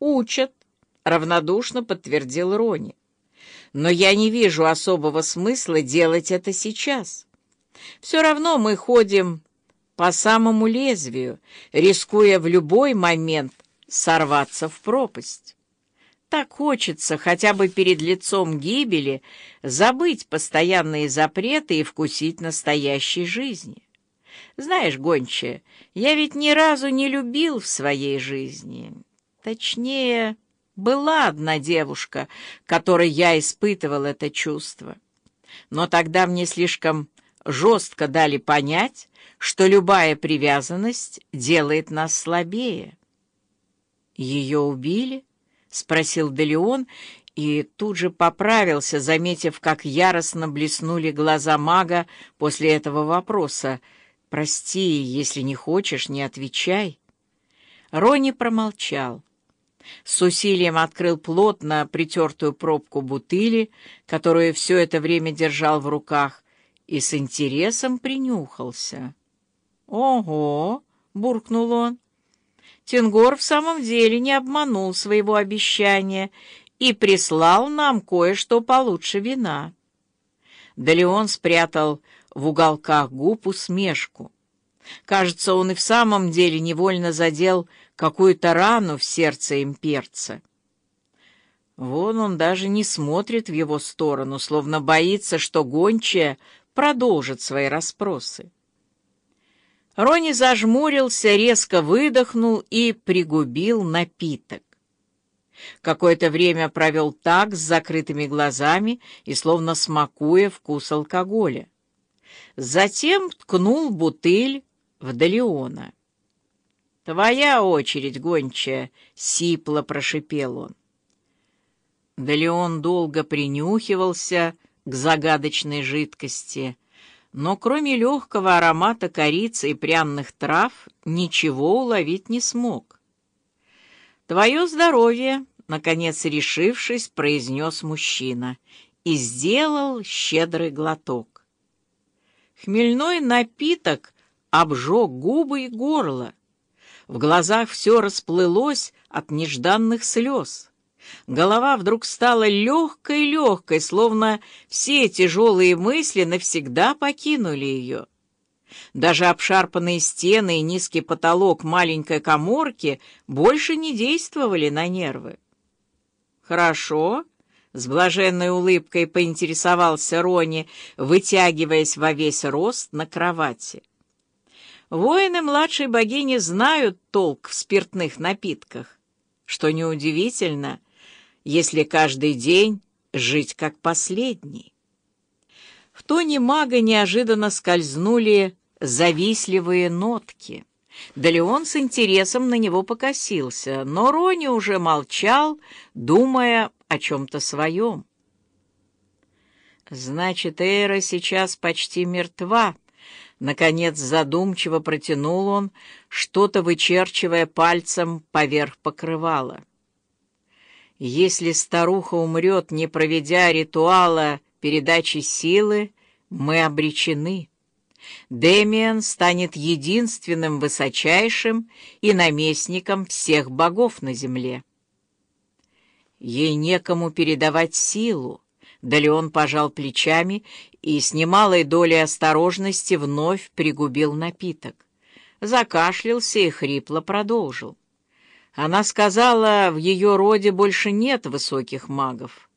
«Учат», — равнодушно подтвердил Рони. «Но я не вижу особого смысла делать это сейчас. Все равно мы ходим по самому лезвию, рискуя в любой момент сорваться в пропасть. Так хочется хотя бы перед лицом гибели забыть постоянные запреты и вкусить настоящей жизни. Знаешь, гончая, я ведь ни разу не любил в своей жизни. Точнее, была одна девушка, которой я испытывал это чувство. Но тогда мне слишком жестко дали понять, что любая привязанность делает нас слабее. Ее убили? — спросил Делеон, и тут же поправился, заметив, как яростно блеснули глаза мага после этого вопроса. «Прости, если не хочешь, не отвечай». Рони промолчал. С усилием открыл плотно притертую пробку бутыли, которую все это время держал в руках, и с интересом принюхался. «Ого!» — буркнул он. Тенгор в самом деле не обманул своего обещания и прислал нам кое-что получше вина. Да Леон спрятал в уголках губ усмешку. Кажется, он и в самом деле невольно задел какую-то рану в сердце имперца. Вон он даже не смотрит в его сторону, словно боится, что гончая продолжит свои расспросы. Рони зажмурился, резко выдохнул и пригубил напиток. Какое-то время провел так, с закрытыми глазами и словно смакуя вкус алкоголя. Затем ткнул бутыль в Далеона. «Твоя очередь, гончая!» — сипло прошипел он. Далеон долго принюхивался к загадочной жидкости — но кроме легкого аромата корицы и пряных трав ничего уловить не смог. «Твое здоровье!» — наконец решившись, произнес мужчина и сделал щедрый глоток. Хмельной напиток обжег губы и горло. В глазах все расплылось от нежданных слез. Голова вдруг стала легкой-легкой, словно все тяжелые мысли навсегда покинули ее. Даже обшарпанные стены и низкий потолок маленькой коморки больше не действовали на нервы. «Хорошо», — с блаженной улыбкой поинтересовался Рони, вытягиваясь во весь рост на кровати. Воины младшей богини знают толк в спиртных напитках. Что неудивительно, если каждый день жить как последний. В тоне мага неожиданно скользнули завистливые нотки. Да Леон с интересом на него покосился, но Рони уже молчал, думая о чем-то своем. «Значит, Эра сейчас почти мертва», — наконец задумчиво протянул он, что-то вычерчивая пальцем поверх покрывала. Если старуха умрет, не проведя ритуала передачи силы, мы обречены. Демиан станет единственным высочайшим и наместником всех богов на земле. Ей некому передавать силу, да Леон пожал плечами и с немалой долей осторожности вновь пригубил напиток. Закашлялся и хрипло продолжил. Она сказала, в ее роде больше нет высоких магов.